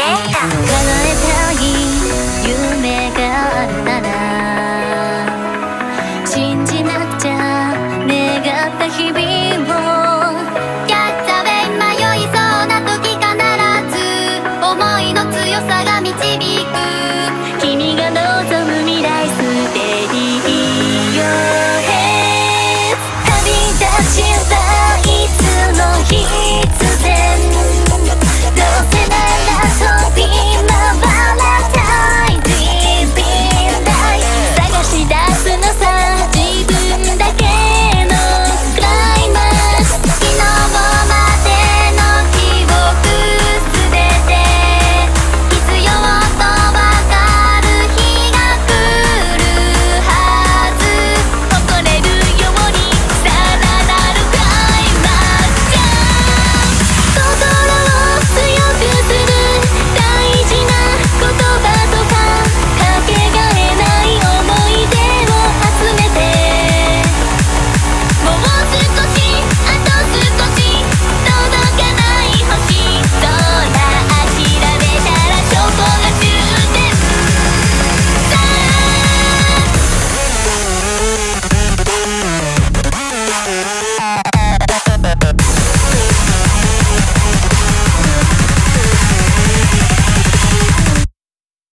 Yeah.